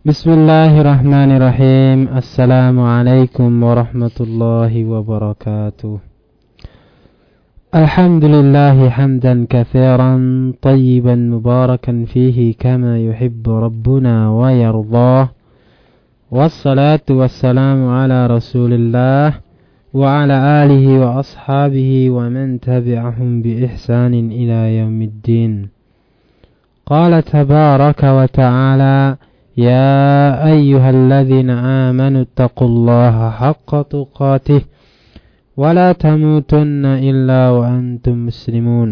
Bismillahirrahmanirrahim. Assalamualaikum warahmatullahi wabarakatuh الحمد لله حمدا كثيرا طيبا مباركا فيه كما يحب ربنا ويرضاه والصلاة والسلام على رسول الله وعلى آله وأصحابه ومن تبعهم بإحسان إلى يوم الدين قال تبارك وتعالى يا أيها الذين آمنوا اتقوا الله حق تقاته ولا تموتن إلا وأنتم مسلمون.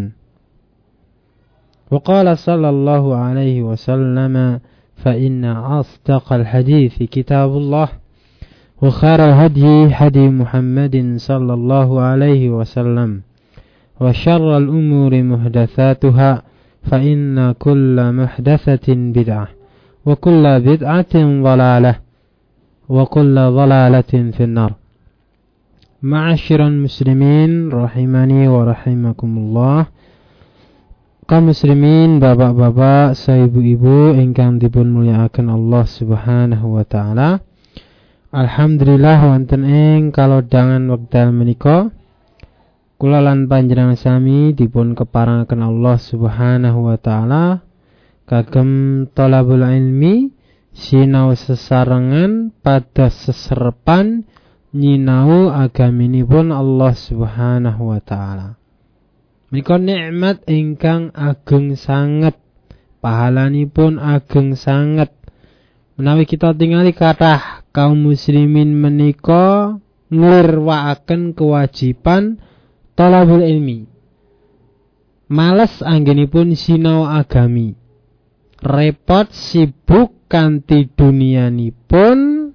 وقال صلى الله عليه وسلم فإن أصدق الحديث كتاب الله وخير الهدي هدي محمد صلى الله عليه وسلم وشر الأمور محدثاتها فإن كل محدثة بدعة. وكل بدعة ضلالة وكل ضلالة في النار Ma'asyiral muslimin rahimani wa rahimakumullah. Kaum muslimin, bapak-bapak, ibu-ibu ingkang dipun mulyakaken Allah Subhanahu wa taala. Alhamdulillah wonten ing kalodhangan wekdal menika kula lan panjenengan sami dipun keparengaken Allah Subhanahu wa taala kagem thalabul ilmi sinau sesarengan pada seserepan nyinau agaminipun Allah Subhanahu wa taala. Menika nikmat ingkang ageng sanget, pahalanipun ageng sanget. Menawi kita tingali kathah kaum muslimin menika nglirwakaken kewajiban talabul ilmi. Males anggenipun sinau agami. Repot sibuk kanthi dunianipun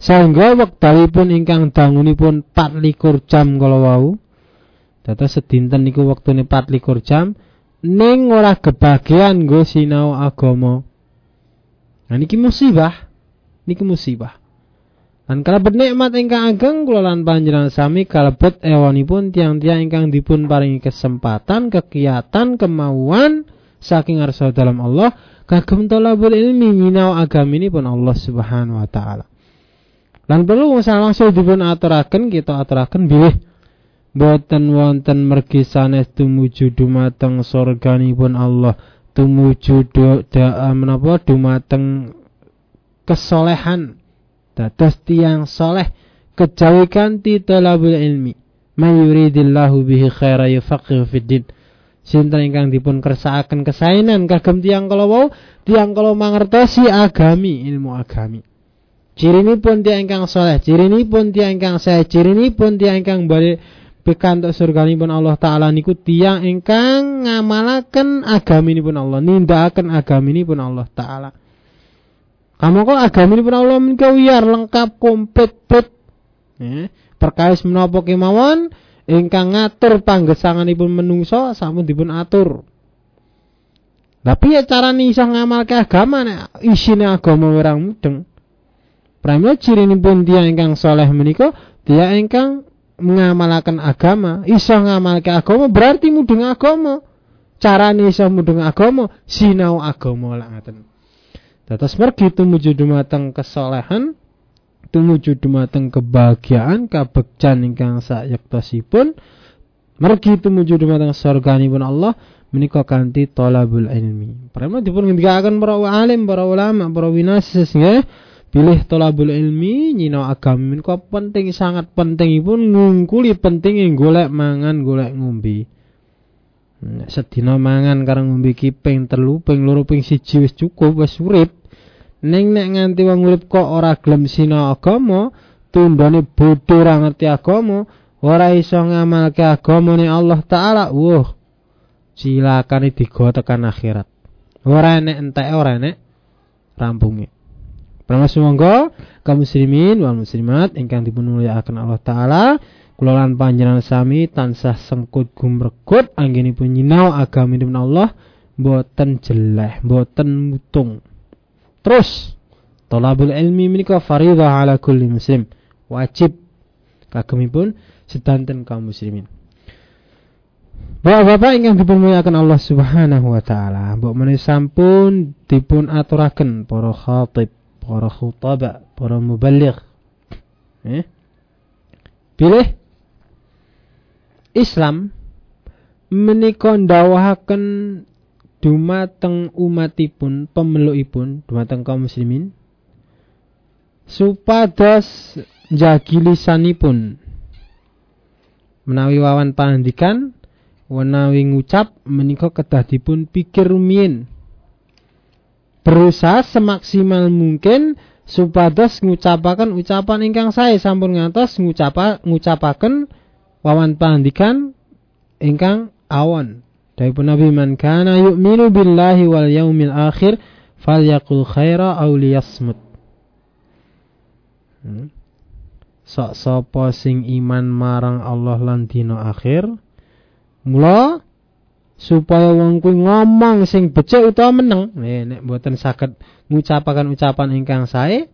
sehingga wektalipun ingkang dangunipun 24 jam kala wau. Dados sedinten niku wektune 24 jam ning ora kebagian nggo sinau agama. Nah niki musibah. Niki musibah. Lan kalebet nikmat ingkang ageng kula lan panjenengan sami kalebet ewanipun tiang-tiang ingkang dipun paringi kesempatan, kegiatan, kemauan saking arsa dalam Allah kagem tolabul ilmi nyinau agaminipun Allah Subhanahu wa taala. Lan perlu langsung dipun aturaken kita aturaken bilih. Boten wonten mergi sanes tumuju dumateng surganipun Allah. Tumuju do, da, menapa? Dumateng kesolehan. Dados tiang soleh. Kejawi kanthi talabul ilmi. May yuridillahu bihi khaira yufaqihu fid din sinten ingkang dipun kersakaken kesainan kagem tiang kalau wau tiang kalau mangertosi agami ilmu agami Ciri ini pun dia ingkang soleh, ciri ini pun dia ingkang ini pun dia ingkang balik pikantuk surga pun Allah Ta'ala niku tiang ingkang ngamalaken pun Allah, ini pun Allah Ta'ala. Kamu kok agami ini pun Allah menika lengkap komplit. Ya, perkais menapa kemawon ingkang ngatur panggesanganipun menungso sampun dipun atur. Tapi ya cara nih iso ngamalke agama nek isine agama werang mudeng. Pramila pun dia ingkang soleh menika dia ingkang mengamalakan agama, iso ngamalke agama berarti mudeng agama. Carane iso mudeng agama, sinau agama lah ngaten. Dados mergi tumuju dumateng kesolehan, tumuju dumateng kebahagiaan, kabegjan ingkang sayektosipun, mergi tumuju dumateng surganipun Allah menika kanthi talabul ilmi. Pramila dipun ngendikaken para alim, para ulama, para winasis nggih pilih tolabul ilmi nyinau agama menika penting sangat penting pun ngungkuli penting golek mangan golek ngombe sedina mangan karo ngombe ki ping telu ping loro ping siji wis cukup wis urip ning nek nganti wong urip kok ora gelem sinau agama tundane bodho ora ngerti agama ora iso ngamalke agamane Allah taala wah cilakane digo tekan akhirat ora enek entek ora enek rampunge Para sumangga kaum muslimin wal muslimat ingkang mulyakaken Allah taala kula lan panjenengan sami tansah sengkut gumrekut anggenipun nyinau agaminipun Allah boten jeleh, boten mutung. Terus talabul ilmi menika fardhu ala kulli muslim, wajib kagemipun sedanten kaum muslimin. Bapak-bapak ingkang dipunmuliakan Allah Subhanahu wa taala, mbok sampun dipun aturaken para khatib para khutaba, para muballigh. Eh? Pilih Islam menika ndawahaken dumateng umatipun, pemelukipun, dumateng kaum muslimin supados njagi lisanipun menawi wawan pangandikan menawi ngucap menika kedah dipun pikir rumiyin. Berusaha semaksimal mungkin supados ngucapaken ucapan ingkang saya sampun ngantos ngucapa ngucapaken wawan pangandikan ingkang awon Daripada Nabi man kana yu'minu billahi wal yaumil akhir falyaqul khaira aw liyasmut. Hmm. Sok sapa sing iman marang Allah lan dina akhir mula supaya wong kuwi ngomong sing becik utawa meneng. Nih, nek mboten saged ngucapaken ucapan ingkang sae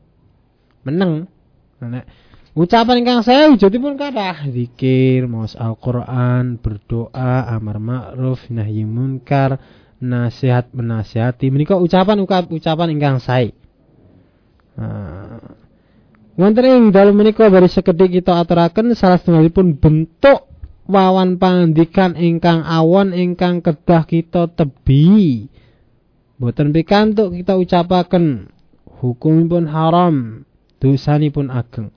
meneng. Nek Ucapan ingkang saya wujudipun kathah zikir, maos Al-Qur'an, berdoa, amar ma'ruf, nahi munkar, nasihat menasihati. Menika ucapan ucapan ingkang sae. Nah, wonten ing dalem menika bari sekedhik kita aturaken salah setunggalipun bentuk wawan pangandikan ingkang awon ingkang kedah kita tebi. Boten pikantuk kita ucapaken hukumipun haram, dosanipun ageng.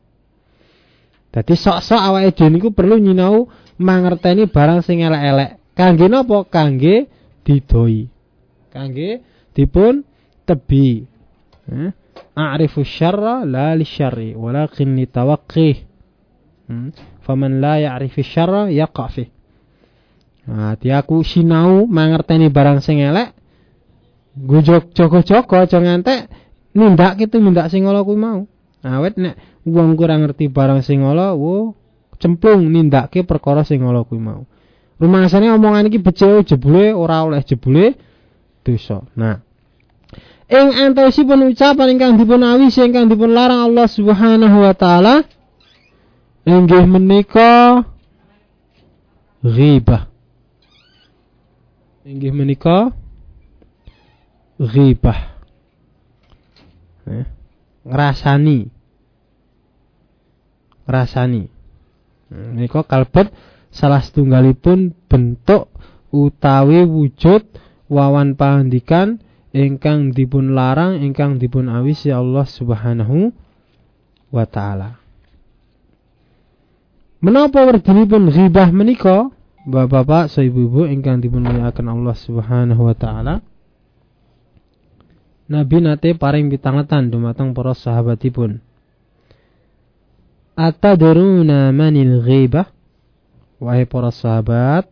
Dadi sok-sok awake dhewe niku perlu nyinau mangerteni barang sing elek-elek. Kangge napa? Kangge didoi. Kangge dipun tebi. Eh? A'rifu syarra la li syarri walakin li tawaqqih. Hmm? Faman la ya'rifu syarra yaqa fi. Nah, aku sinau mangerteni barang sing elek. Gujok joko-joko aja ngantek nindak gitu nindak sing ngono mau. Awet nek wong kurang ngerti barang sing ala wo cemplung nindake perkara sing ala kuwi mau. Rumangsane omongan iki becik jebule ora oleh jebule dosa. Nah, ing antawisipun ucapan ingkang dipun awis ingkang dipun larang Allah Subhanahu wa taala inggih menika ghibah. Inggih menika ghibah. Eh, ngrasani rasani. Menika kalbet salah setunggalipun bentuk utawi wujud wawan pangandikan ingkang dipun larang ingkang dipun awisi Allah Subhanahu wa taala. Menapa werdinipun ghibah menika? Bapak-bapak, ibu-ibu ingkang dipun muliakan Allah Subhanahu wa taala. Nabi nate paring pitangetan dumateng para sahabatipun. Atadruna manil ghibah? Wahai para sahabat,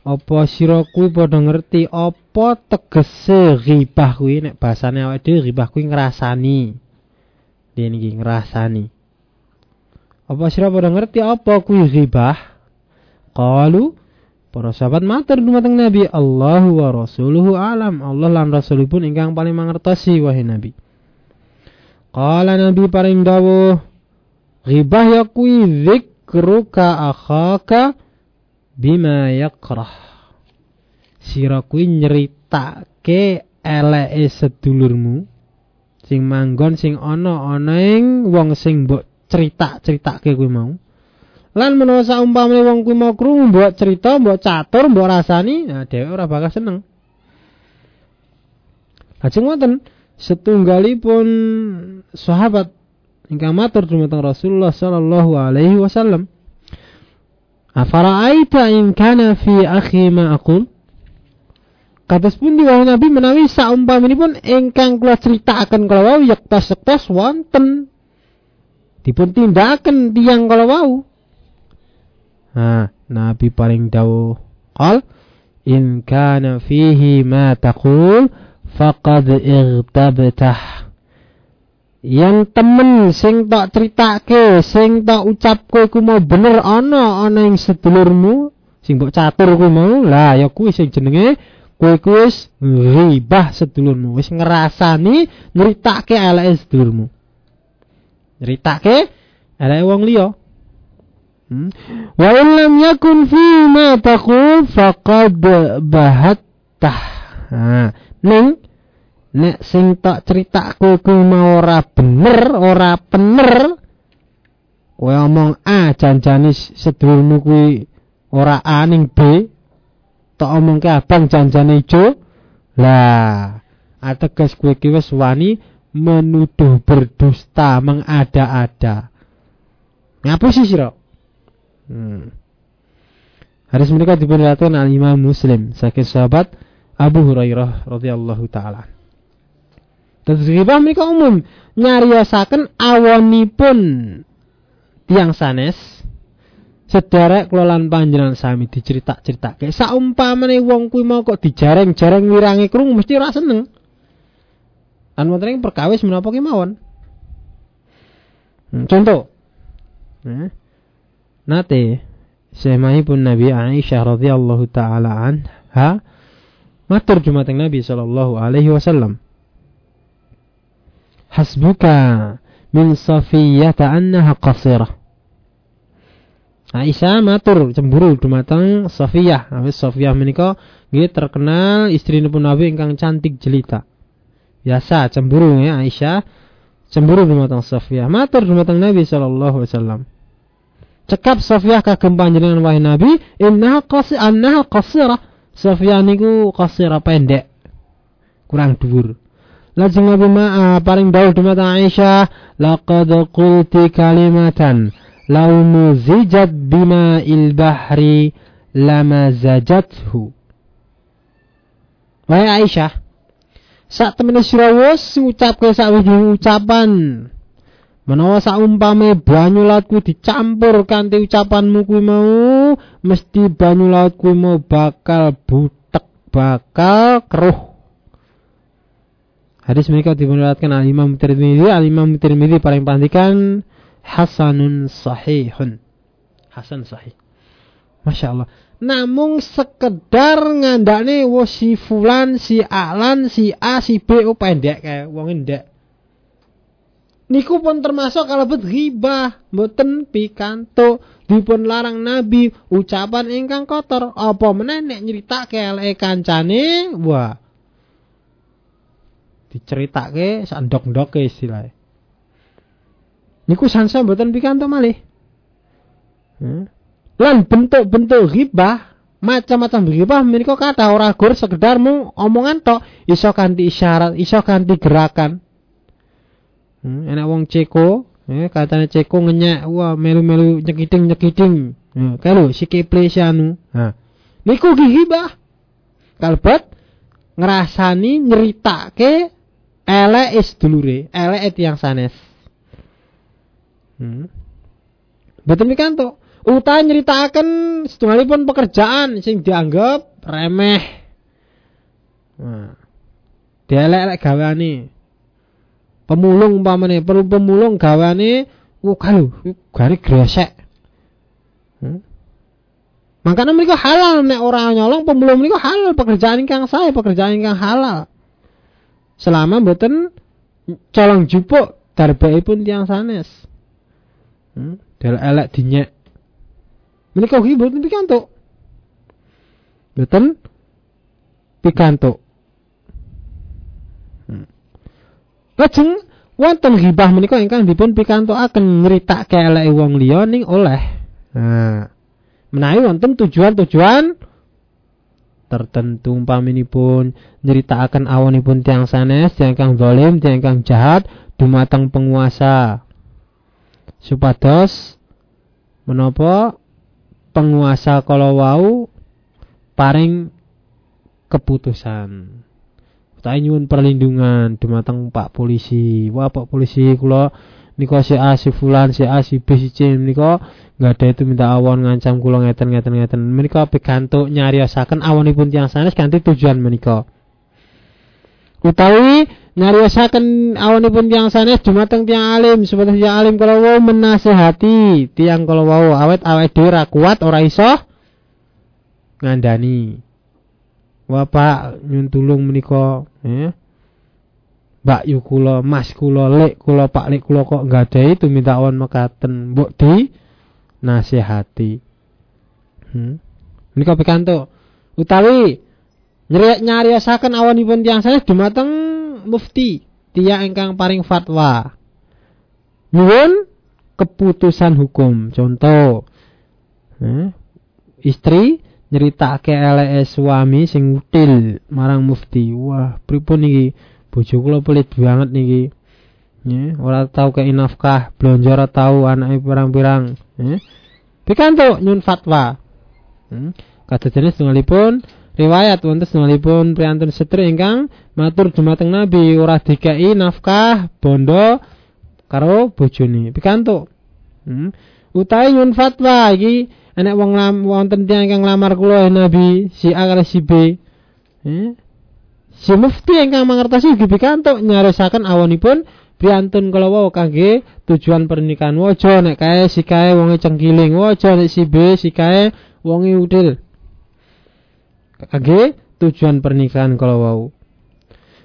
apa sira kuwi padha ngerti apa tegese ghibah kuwi nek basane awake dhewe ghibah kuwi ngrasani. Dene iki ngrasani. Apa sira padha ngerti apa kuwi ghibah? Qalu Para sahabat matur dumateng Nabi Allah wa rasuluhu alam. Allah lan rasulipun ingkang paling mangertosi wahai Nabi. Qala Nabi paring dawuh Ghibah ya kuwi zikruka akhaka bima yakrah. Sira kuwi nyritake eleke sedulurmu sing manggon sing ana ana ing wong sing mbok cerita-ceritake kuwi mau. Lan menawa saumpamane wong kuwi mau krungu mbok cerita, mbok catur, mbok rasani, nah dhewe ora bakal seneng. Lajeng wonten setunggalipun sahabat ingkang matur dumateng Rasulullah sallallahu alaihi wasallam Afara'aita in kana fi akhi ma aqul Kados pun di wahai Nabi menawi saumpaminipun ingkang kula critakaken kala wau yektos-yektos wonten dipun tindakan tiang kala wau. Nah, Nabi paling dawuh qal in kana fihi ma taqul faqad irtabtah. Yang temen sing tak ceritake sing tak ucapke iku mau bener ana ana ing sedulurmu sing mbok catur kuwi mau lah ya kuwi sing jenenge kowe wis ribah sedulurmu wis ngrasani nyritake eleke sedulurmu. Nyritake eleke wong liya hmm? wa lam yakun fi ma taqul faqad bahattah ha ning nek sing tak ceritake kuwi mau ora bener, ora bener, kowe omong A janjane sedulurmu kuwi ora A ning B, tak omongke abang janjane ijo. Lah, ateges kowe ki wis wani menuduh berdusta mengada-ada. Ngapa sih sira? Hmm. Hadis mereka diberikan al Imam Muslim saking sahabat Abu Hurairah radhiyallahu taala. Tadzribah mereka umum nyariosaken awonipun tiang sanes sederek kelolaan panjenengan sami dicerita-ceritake saumpamane wong kuwi mau kok dijareng-jareng wirangi krung mesti ora seneng. Lan wonten perkawis menapa kemawon. Hmm, contoh. Eh, nate pun Nabi Aisyah radhiyallahu taala anha matur dumateng Nabi sallallahu alaihi wasallam hasbuka min Safiyata annaha qasirah. Aisyah matur cemburu dumateng Safiyah. Awis Safiyah menika nggih terkenal istrinipun Nabi ingkang cantik jelita. Biasa cemburu ya Aisyah cemburu dumateng Safiyah. Matur dumateng Nabi sallallahu alaihi wasallam. Cekap Safiyah kagem panjenengan wahai Nabi, innaha qasi annaha qasirah. Safiyah niku qasirah pendek. Kurang dhuwur. Lajeng Nabi Ma'a paling dawuh dumateng Aisyah, laqad qulti kalimatan law muzijat il bahri lama zajathu. Wahai Aisyah, sak temene sira ngucapke sawijing ucapan menawa saumpame banyu laut dicampur kanthi ucapanmu kuwi mau mesti banyu laut mau bakal butek bakal keruh Hadis mereka diriwayatkan al Imam Tirmidzi, al Imam Tirmidzi paling pandikan hasanun sahihun. Hasan sahih. Masya Allah. Namun sekedar ngandane wo si fulan, si alan, si A, si B oh pendek kayak wong ndek. Niku pun termasuk kalau bet ghibah, mboten pikanto, dipun larang Nabi ucapan ingkang kotor. Apa meneh nek nyritake eleke kancane, wah diceritake sandok-ndoke istilahnya. Niku sansa mboten pikantuk malih. Hmm. Lan bentuk-bentuk ghibah macam-macam ghibah menika kata ora gur sekedar mu omongan tok, iso kanthi isyarat, iso kanthi gerakan. Hmm, enak wong ceko, eh, katanya ceko ngenyak, wah melu-melu nyekiting-nyekiting. Hmm, kalau si keple anu. Nah, niku ghibah. Kalbet ngerasani nyeritake elek is dulure, elek yang sanes. Hmm. Betul mikanto. Uta nyeritakan setunggalipun pekerjaan sing dianggap remeh. Nah. Dielek-elek gawane. Pemulung umpamane, perlu pemulung gawane wo kalau gari gresek. Hmm. Makanya mereka halal nek orang nyolong pemulung mereka halal pekerjaan ingkang saya pekerjaan ingkang halal selama mboten colong jupuk pun tiang sanes. Hmm, del elek dinyek. Menika ugi mboten pikantuk. Mboten pikantuk. Hmm. Lajeng wonten ghibah menika ingkang dipun pikantukaken nyritakake eleke wong liya ning oleh. Nah, menawi wonten tujuan-tujuan tertentu umpaminipun nyritakaken awonipun tiang sanes tiang kang zalim tiang kang jahat dumateng penguasa. Supados menapa penguasa kalau wau paring keputusan utawi nyuwun perlindungan. Dumateng Pak polisi. Wah Pak polisi kula nika si A si fulan si A si B si C nika nggak ada itu minta awon ngancam kula ngeten ngeten ngeten. Menika pikantuk nyariosaken awonipun tiyang sanes kanthi tujuan menika. Utawi nyariosaken awonipun tiyang sanes dumateng tiyang alim. Seperti tiyang alim kalau wau menasehati tiang kalau wau. Awet awet dhewe ra kuat ora iso ngandani Wah Pak nyun tulung menika eh Mbak yu kula, Mas kula, Lek kula, Pak Lek kula kok enggak ada itu minta awan mekaten. Mbok di nasihati. Hmm. Menika pikantuk. Utawi nyari nyariosaken awanipun tiyang saleh dumateng mufti, tiang ingkang paring fatwa. Nyuwun keputusan hukum. Contoh, eh, istri ke eleke suami sing util marang mufti. Wah, pripun niki? Bojo kula pelit banget niki. Ya, ora tau kei nafkah, blonjo ora tau anake pirang-pirang. Ya. Pikantuk nyun fatwa. Hmm. Kadadene setunggalipun riwayat wonten setunggalipun priyantun setri ingkang matur dumateng Nabi ora dikei nafkah bondo karo bojone. Pikantuk. Hmm. Utawi nyun fatwa iki enek wong wonten tiyang ingkang lamar kula Nabi si A karo si B. Eh? Si mufti ingkang mangertosi ugi pikantuk nyaresaken awonipun priyantun kala wau kangge tujuan pernikahan waja nek kae si kae wonge cengkiling waja nek si B si kae wonge udil. Kangge tujuan pernikahan kala wau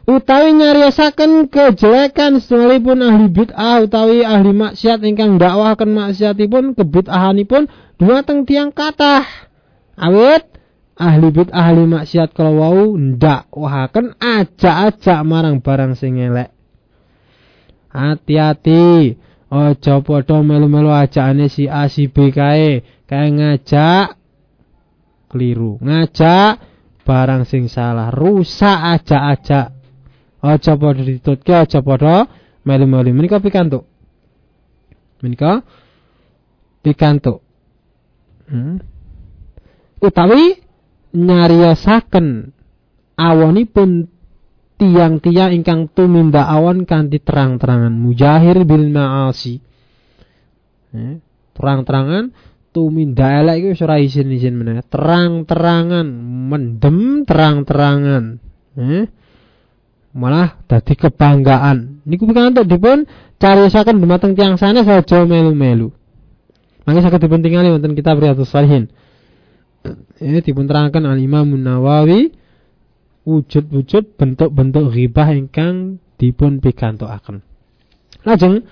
utawi nyariosaken kejelekan setunggalipun ahli bid'ah utawi ahli maksiat ingkang dakwahaken maksiatipun kebid'ahanipun dumateng tiang kathah. Awit ahli bid'ah ahli maksiat kalau wau dakwahaken aja-aja marang barang sing elek hati-hati ojo padha melu-melu ajakane si A si B kae. Kae ngajak keliru ngajak barang sing salah rusak aja-aja aja padha ditutke aja padha melu-melu. Menika pikantuk. Menika pikantuk. Hmm. utawi nyariosaken awonipun tiang-tiang ingkang tuminda awan kanthi terang-terangan. Mujahir bil ma'asi. Eh, terang-terangan tuminda elek iku wis ora meneh. Terang-terangan mendem terang-terangan. Eh malah dadi kebanggaan. Niku pikantuk dipun cariyosaken dumateng tiyang sanes aja melu-melu. Mangke saged dipun tingali wonten kitab Riyadhus Shalihin. Ini dipun terangkan al Imam Nawawi wujud-wujud bentuk-bentuk ghibah ingkang dipun pikantukaken lajeng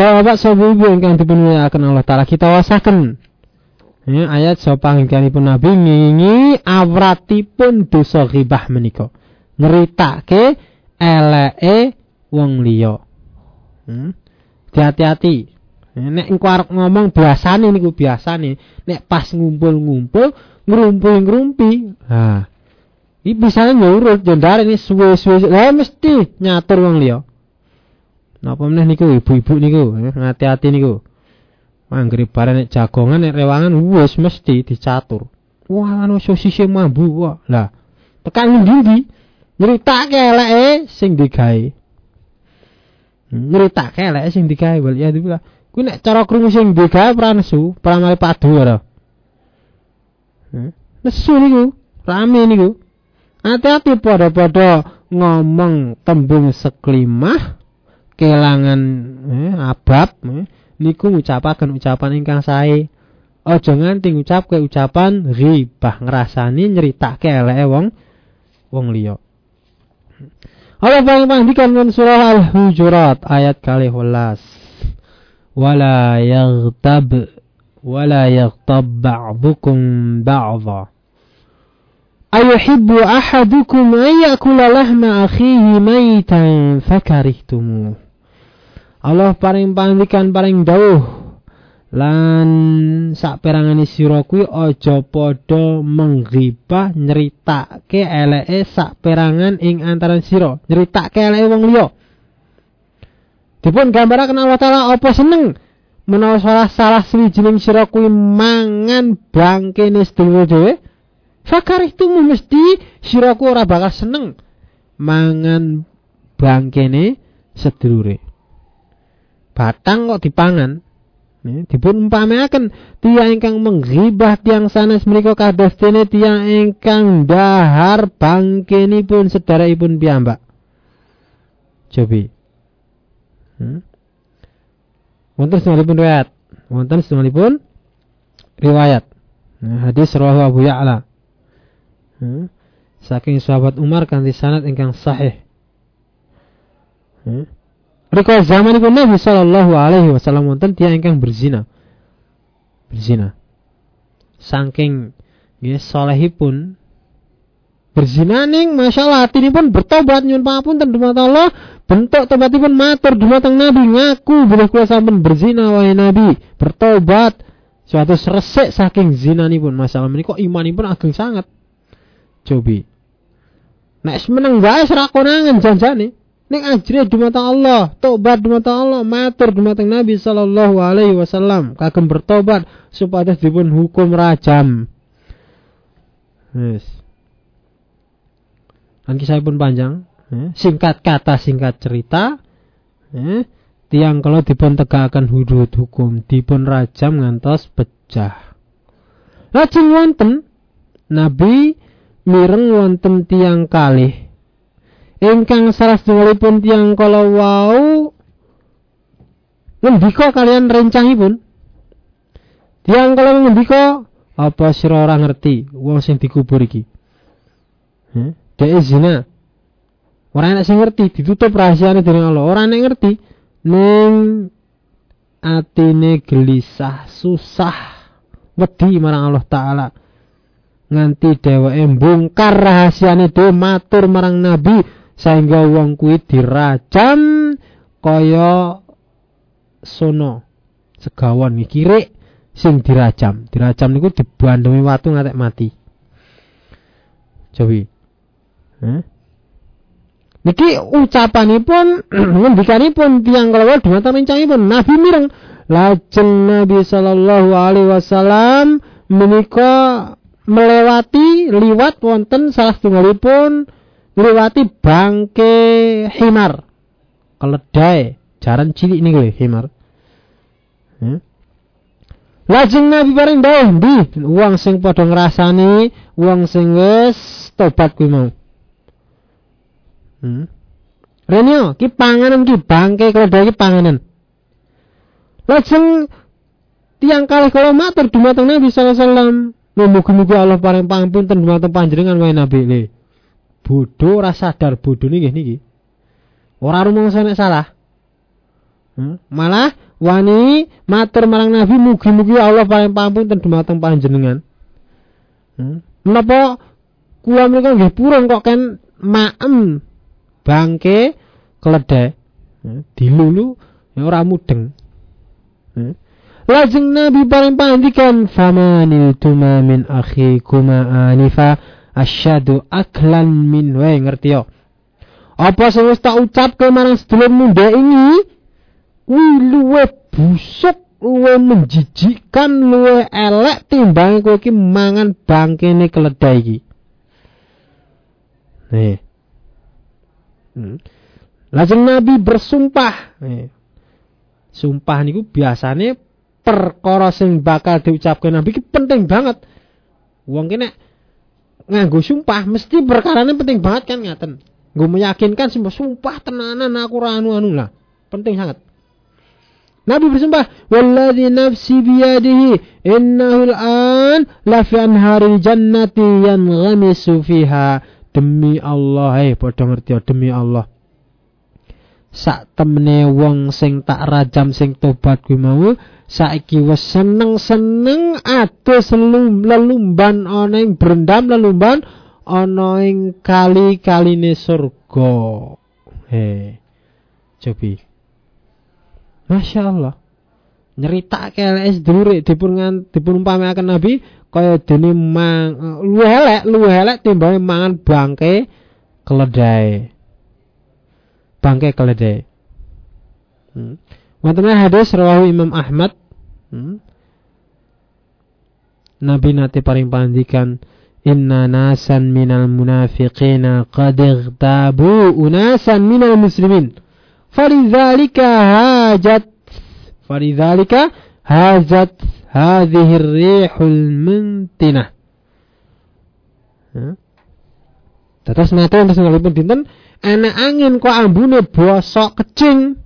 Bapak sahabat ibu ingkang dipun akan Allah taala kita wasaken. Ya, ayat sopang pun Nabi ngingi awratipun dosa ghibah menika ngeritake eleke wong liya. Hmm? Hati-hati. Nek engko arep ngomong biasane niku biasane, nek pas ngumpul-ngumpul ngrumpi-ngrumpi. Ha. Iki bisane nyurut jendar ini suwe-suwe. Lah mesti nyatur wong liya. Napa meneh niku ibu-ibu niku, hati-hati niku. Manggri bareng nek jagongan nek rewangan wis mesti dicatur. Wah, anu sosise mambu kok. Lah, tekan ndi nyritake eleke sing digawe. Nyritake eleke sing digawe. Wal ya dibilang kuwi nek cara krungu sing digawe pra nesu pramane padu ora nesu niku rame niku. Hati-hati pada-pada ngomong tembung seklimah kelangan eh, abab eh, niku ngucapaken ucapan ingkang sae. Aja nganti ngucapke ucapan ghibah ngrasani nyritake eleke wong wong liya Allah paling pandikan dengan surah Al-Hujurat ayat kali hulas. Wala yaghtab wala yaghtab ba'dukum ba'dha. Ayuhibbu ahadukum an lahma akhihi maitan fakarihtumuh. Allah paling pandikan paling dawuh lan saperangane sira kuwi aja padha menggibah nyritake eleke saperangan ing antara sira. Nyritake eleke wong liya. Dipun gambaraken Allah taala apa seneng? Menawa salah salah swijining sira kuwi mangan bangkene sedulur dhewe fakar itu mesti sira ora bakal seneng mangan bangkene sedulure. Batang kok dipangan dipun umpamaken tiang ingkang menggibah tiang sanes menika kados dene tiang ingkang dahar bangkenipun sedherekipun piyambak. Cobi. Hmm? Wonten setunggalipun riwayat. Wonten setunggalipun riwayat. Nah, hadis rawahu Abu Ya'la. Hmm? Saking sahabat Umar kanthi sanad ingkang sahih. Hmm? Rika zaman itu Nabi sallallahu alaihi wasallam wonten tiyang ingkang berzina. Berzina. Saking nggih salehipun. Berzina ning masyaallah pun bertobat nyuwun pangapunten dumateng Allah bentuk tobatipun matur dumateng Nabi ngaku bila kula sampun berzina wahai Nabi. Bertobat suatu resik saking zina pun masalah ini imanipun ageng sangat. Cobi. Nek meneng wae ora konangan janjane ning ajre dumateng Allah tobat dumateng Allah matur dumateng Nabi sallallahu alaihi wasallam kagem bertobat supaya dipun hukum rajam. Yes kan kisah pun panjang eh, singkat kata singkat cerita eh, tiang kalau dipun tegakkan hudud hukum dipun rajam ngantos pecah. Lajeng wonten nabi mireng wonten tiang kalih ingkang salah pun tiang kalau wau ngendika kalian rencangipun tiang kalau ngendika apa sira ora ngerti wong sing dikubur iki eh? Dia zina. Orang enak sing ngerti ditutup rahasiane dening Allah. Orang enak ngerti ning atine gelisah, susah, wedi marang Allah taala. Nganti dheweke mbongkar rahasiane dhewe matur marang Nabi sehingga wong kuwi dirajam kaya sono segawon kirik sing dirajam. Dirajam niku dibandemi watu ngatek mati. Cobi. Hmm? Niki ucapanipun ngendikanipun tiang kalawau dumateng pun Nabi mireng lajeng Nabi sallallahu alaihi wasallam menika melewati liwat wonten salah setunggalipun melewati bangke himar keledai jaran cilik niku himar hmm? Lajeng Nabi bareng dawuh ndi wong sing padha ngrasani wong sing wis tobat kuwi mau Hmm. Renio, ki panganan ki bangke keledai ki panganan. Lajeng tiang kalih kalau matur dumateng Nabi sallallahu alaihi wasallam, mugi-mugi Allah paring pangapunten dumateng panjenengan wae Nabi le. Bodoh ora sadar bodoh niki niki. Ora rumangsa nek salah. Hmm? Malah wani matur marang Nabi mugi-mugi Allah paring pangapunten dumateng panjenengan. Hmm? Menapa kula menika nggih purun kok kan maem bangke keledai ya, dilulu ya ora mudeng ya. Lajeng Nabi paling pandikan famanil tuma min kuma anifa asyadu aklan min wae ngerti yo. Apa sing wis tak ucap ke marang sedulur muda ini kuwi luwe busuk, luwe menjijikkan, luwe elek timbang kowe iki mangan bangkene keledai iki. Nih. Hmm. Lajeng Nabi bersumpah. Eh. Sumpah niku biasanya perkara sing bakal diucapkan Nabi ki penting banget. Wong ki nek nganggo sumpah mesti perkarane penting banget kan ngaten. Gue meyakinkan sumpah, sumpah tenanan aku anu anu lah. Penting sangat. Nabi bersumpah, "Walladzi nafsi biyadihi innahu al-an la fi anharil jannati yanghamisu fiha." demi Allah eh padha ngerti demi Allah sak temene wong sing tak rajam sing tobat kuwi mau saiki wis seneng-seneng adus lelumban ana ing berendam lelumban ana ing kali-kaline surga. He cobi. Masya Allah nyerita keles dulure dipun dipun umpamaken Nabi kaya dene mang lu elek lu elek timbang mangan bangke keledai bangke keledai. Hmm. wonten hadis rawahu Imam Ahmad. Hmm. Nabi nate paring pandikan Inna nasan minal munafiqina qad igtabu unasan minal muslimin. Falidzalika hajat falidzalika hajat hadhihi rihul muntinah. Terus nate wonten setunggalipun dinten enak angin kok ambune bosok kecing.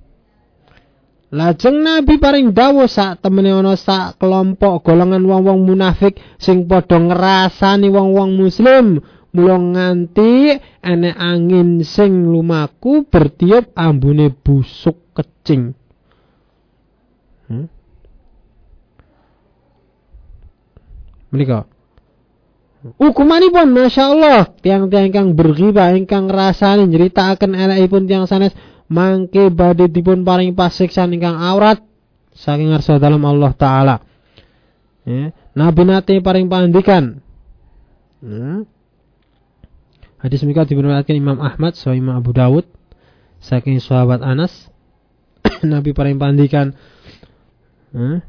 Lajeng Nabi paring dawuh sak temene ana sak kelompok golongan wong-wong munafik sing padha ngrasani wong-wong muslim mula nganti enek angin sing lumaku bertiup ambune busuk kecing. Hmm? menika Hukumanipun Masya Allah tiang-tiang ingkang berghibah ingkang rasani nyritakaken elekipun tiang sanes mangke badhe dipun paring pasiksan ingkang aurat saking ngarsa dalam Allah taala. Ya, Nabi nate paring pandikan. Ya. Hadis menika diberikan Imam Ahmad, sahabat Imam Abu Dawud, saking sahabat Anas. Nabi paring pandikan. Ya,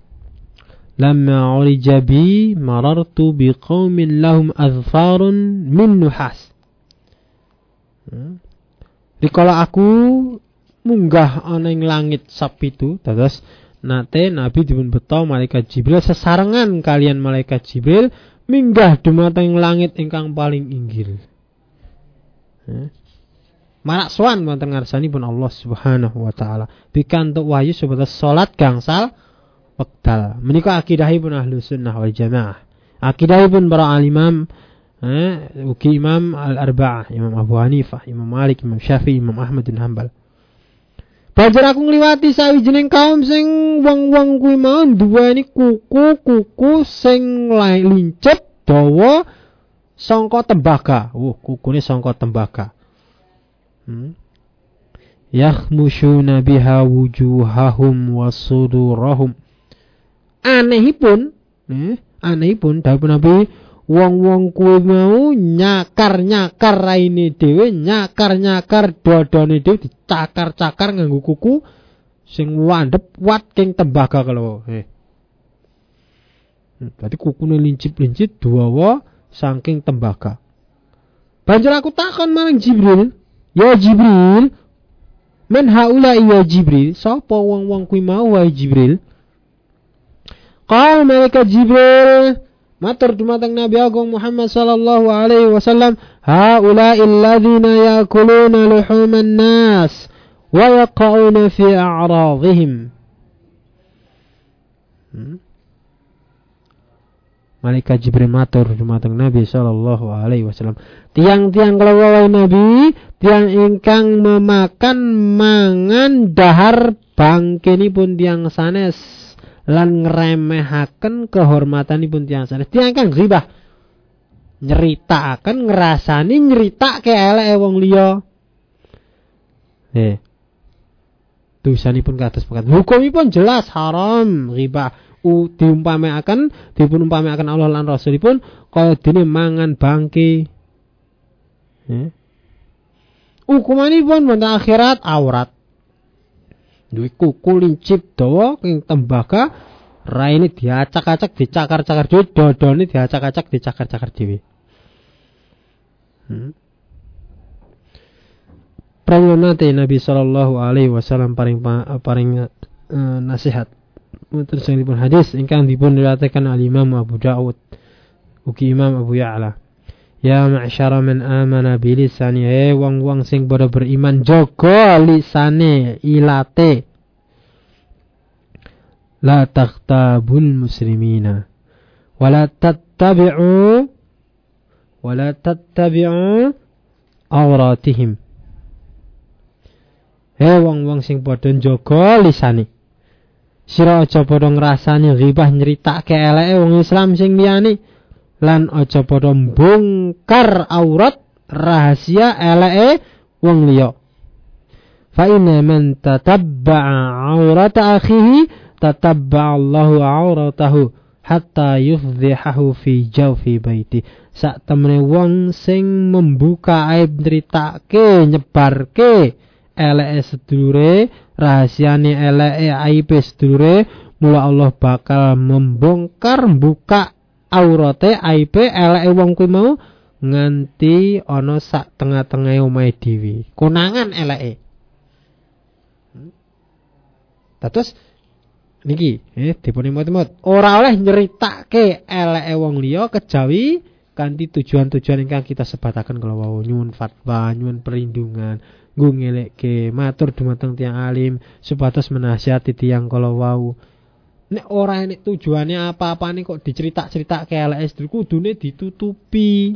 Lama urija bi marartu bi qaumin lahum azfarun min nuhas. Dikala aku munggah ana ing langit sapitu terus nate Nabi dipun beto malaikat Jibril sesarengan kalian malaikat Jibril minggah dumateng langit ingkang paling inggil. Hmm. Marak swan wonten pun Allah Subhanahu wa taala. Pikantuk wahyu sebatas salat gangsal wekdal. Menika akidahipun ahlu sunnah wal jamaah. Akidahipun para alimam eh, uki imam al-arba'ah, Imam Abu Hanifah, Imam Malik, Imam Syafi'i, Imam Ahmad bin Hanbal. Banjur aku ngliwati sawijining kaum sing wong-wong kuwi mau duweni kuku-kuku sing lincip dawa sangka tembaga. Uh, kukune sangka tembaga. Hmm. Yakhmushuna biha wujuhahum wa sudurahum anehipun eh, anehipun dawuh Nabi wong-wong kuwi mau nyakar-nyakar raine dhewe nyakar-nyakar dodone dhewe dicakar-cakar nganggo kuku sing wandep wat king tembaga kalau eh Berarti kukune lincip-lincip duwawa saking tembaga. Banjur aku takon marang Jibril, "Ya Jibril, men haula ya Jibril, sapa wong-wong kuwi mau wae Jibril?" Qal malaikat Jibril matur dumateng Nabi Agung Muhammad sallallahu alaihi wasallam haula'i alladziina ya'kuluna luhuman nas wa yaqauna fi a'radhihim. Hmm? Malaikat Jibril matur dumateng Nabi sallallahu alaihi wasallam. Tiang-tiang kelawai Nabi tiang ingkang memakan mangan dahar bangkenipun tiang sanes lan ngremehaken kehormatanipun tiyang sanes. Tiyang kang ghibah nyritakaken ngrasani nyritake eleke wong liya. Eh. Dosanipun kados pekat. Hukumipun jelas haram ghibah. U diumpamaken dipun umpamaken Allah lan Rasulipun kaya dene mangan bangke. Eh. Hukumanipun wonten akhirat aurat duwe kuku lincip dawa ing tembaga raine diacak-acak dicakar-cakar dhewe dodone diacak-acak dicakar-cakar dhewe. Hmm. Prangonate Nabi sallallahu alaihi wasallam paring paring uh, nasihat. Terus dipun hadis ingkang dipun riwayatkan al Imam Abu Dawud uki Imam Abu Ya'la Ya ma'syara man amana bilisani. He wong-wong sing padha beriman jaga lisane ilate. La takhtabul muslimina. Wala tattabi'u wala tattabi'u awratihim. He wong-wong sing padha jaga lisane. Sira aja padha ngrasani ghibah nyritake eleke wong Islam sing liyane lan aja padha bongkar aurat rahasia eleke wong liya. Fa inna man tatabba'a aurata akhihi tatabba'a Allahu auratahu hatta yufdhihahu fi jawfi baiti. Sak temene wong sing membuka aib nritake nyebarke eleke sedulure rahasiane eleke aibe sedulure mula Allah bakal membongkar buka aurate aibe eleke wong kuwi mau nganti ana sak tengah-tengah omahe dhewe. Konangan eleke. Terus niki eh dipun imut-imut ora oleh nyeritake eleke wong liya kejawi kanthi tujuan-tujuan ingkang kita sebataken kalau wau nyuwun fatwa, nyuwun perlindungan, nggo ngelekke matur dumateng tiang alim supados menasihati tiang kalau wau nek ora enek tujuannya apa-apa nih kok dicerita-cerita ke LS dulu kudune ditutupi.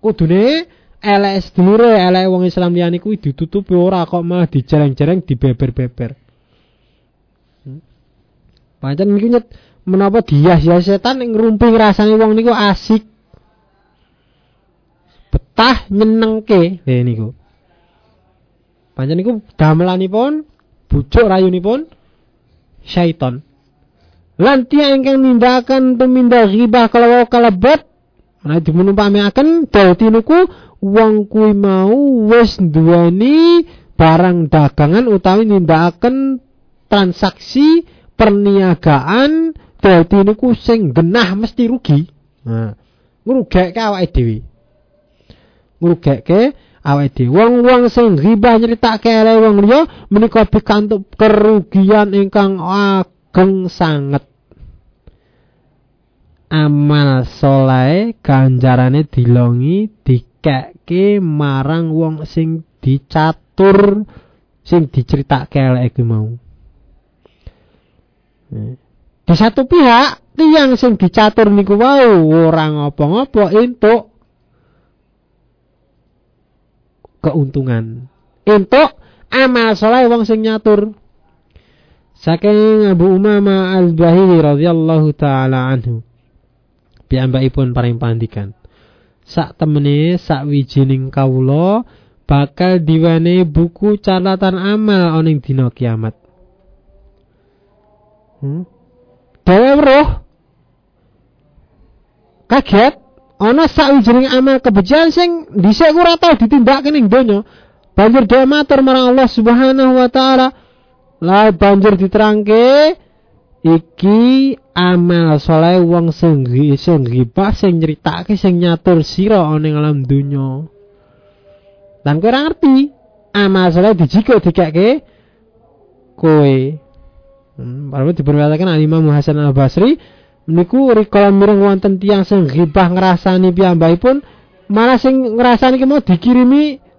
Kudune LS dulu LS wong Islam liyane kuwi ditutupi ora kok malah dijereng-jereng dibeber-beber. Hmm? pancen iki nyet menapa ya setan ning ngrumpi rasane wong niku asik. Betah nyenengke eh niku. Pancen niku damelanipun bujuk rayunipun syaiton lan tiyang ingkang nindakan tumindak ghibah kalau kalebet menawi dimunumpamaken dadi niku wong kuwi mau wis duweni barang dagangan utawi nindakaken transaksi perniagaan dadi niku sing genah mesti rugi. Nah, ngrugekke awake dhewe. Ngrugekke awake. Wong-wong sing ghibah nyritakake ele wong liya menika pikantuk kerugian ingkang ageng sanget. Amal soleh ganjarane dilongi dikekke marang wong sing dicatur sing diceritake eleke mau. Di satu pihak tiang sing dicatur niku wau ora ngopo-ngopo entuk keuntungan. Entuk amal saleh wong sing nyatur. Saking Abu Umama Al-Bahili radhiyallahu taala anhu. Piyambakipun paring pandikan. Sak temene sak wijining kawula bakal diwane buku catatan amal oning dina kiamat. Hmm? Dewe roh kaget ana sawijining amal kebejian sing dhisik ora tau ditindakake ning donya. Banjur matur marang Allah Subhanahu wa taala. Lah banjur diterangke iki amal soleh wong sing sing ghibah sing nyritake sing nyatur sira ning alam donya. Dan kowe ngerti amal soleh dijiko dikake kowe. Hmm, Baru diperkatakan Imam Hasan Al Basri niku rikala mireng wonten tiyang sing ghibah ngrasani piyambakipun malah sing ngrasani ki mau dikirimi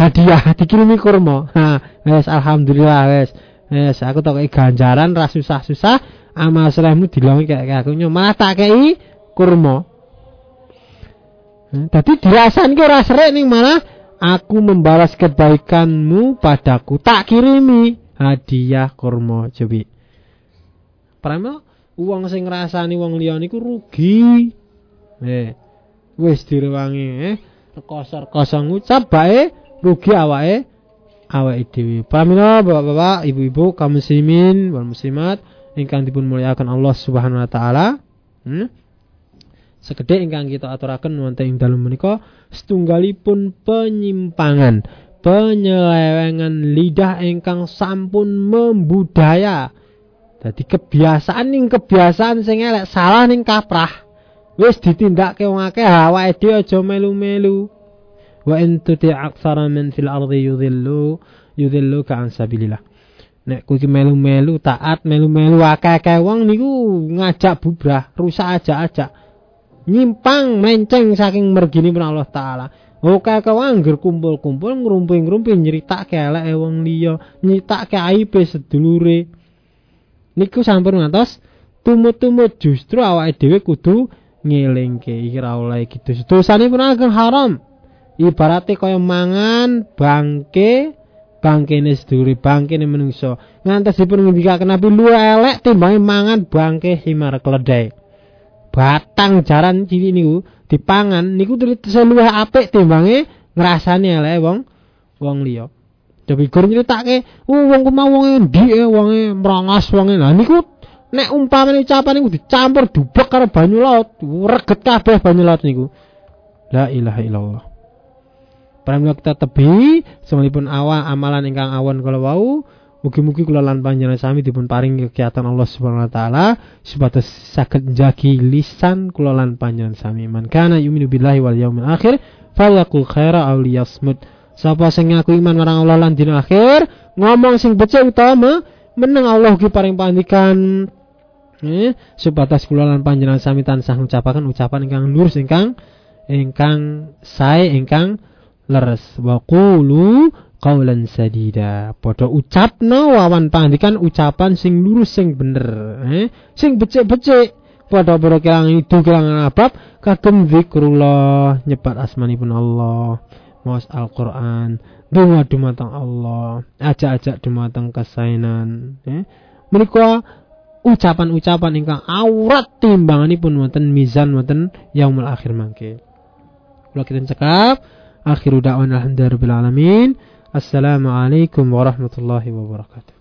hadiah, dikirimi kurma. Ha, wes alhamdulillah wes. Wes aku tak ganjaran ra susah-susah amal salehmu dilongi kayak aku malah tak kei kurma. Tadi dirasani ki ora srek ning malah aku membalas kebaikanmu padaku tak kirimi hadiah kurma cobi. Pramil uang sing ngrasani wong liya niku rugi. Eh, wis direwangi eh rekoso-rekoso ngucap bae rugi awake awake dhewe. Pramila Bapak-bapak, Ibu-ibu, kaum muslimin wal muslimat ingkang dipun muliakan Allah Subhanahu wa taala. Hmm? Sekedhik ingkang kita aturaken wonten ing dalem menika setunggalipun penyimpangan penyelewengan lidah ingkang sampun membudaya. Jadi kebiasaan ning kebiasaan sing elek salah ning kaprah. Wis ditindakke wong akeh awake dhewe aja melu-melu. Wa in tuti aktsara min fil ardi yudhillu yudhilluka an sabilillah. Nek kuwi melu-melu taat melu-melu akeh-akeh wong niku ngajak bubrah, rusak aja-aja. Nyimpang menceng saking mergini Allah taala. Oke oh, angger kumpul-kumpul ngrumpi-ngrumpi nyritake eleke wong liya, nyritake aibe sedulure. Niku sampun ngantos tumut-tumut justru awake dhewe kudu ngelingke iki ra oleh gitu. Dosane pun ageng haram. Ibarate kaya mangan bangke bangkene sedulure bangkene menungso. Ngantos dipun ngendikaken Nabi lu elek timbange mangan bangke himar keledai. Batang jaran cilik niku dipangan niku luwih apik timbange ngrasani eleke wong wong liya. Dewi gur nyritake, "Oh, wong ku mau wong endi e, wonge mrangas wonge." Lah niku nek umpamane ucapan niku dicampur dubek karo banyu laut, reget kabeh banyu laut niku. La ilaha illallah. Pramila kita tebi semalipun awa amalan ingkang awan kalau wau Mugi-mugi kula lan panjenengan sami dipun paring kegiatan Allah Subhanahu wa taala supados saged njagi lisan kula lan panjenengan sami. Man kana yu'minu billahi wal yaumil akhir falyaqul khaira aw liyasmut. Sapa sing ngaku iman marang Allah lan dina akhir, ngomong sing becik utama meneng Allah ki paring pandikan. Eh, supados kula lan panjenengan sami tansah ngucapaken ucapan ingkang lurus ingkang ingkang sae ingkang leres. Wa qulu qaulan sadida. Padha ucapno wawan pandikan ucapan sing lurus sing bener. Eh sing becik-becik. Padha para kirang itu kirang abab kagem zikrullah nyebat asmanipun Allah maos Al-Qur'an. Donga dumateng Allah. Ajak-ajak dumateng kasainan eh menika ucapan-ucapan ingkang aurat timbanganipun wonten mizan wonten yaumul akhir mangke. Kula kita cekap. Akhiru da'wana alhamdulillahi alamin. Assalamualaikum warahmatullahi wabarakatuh.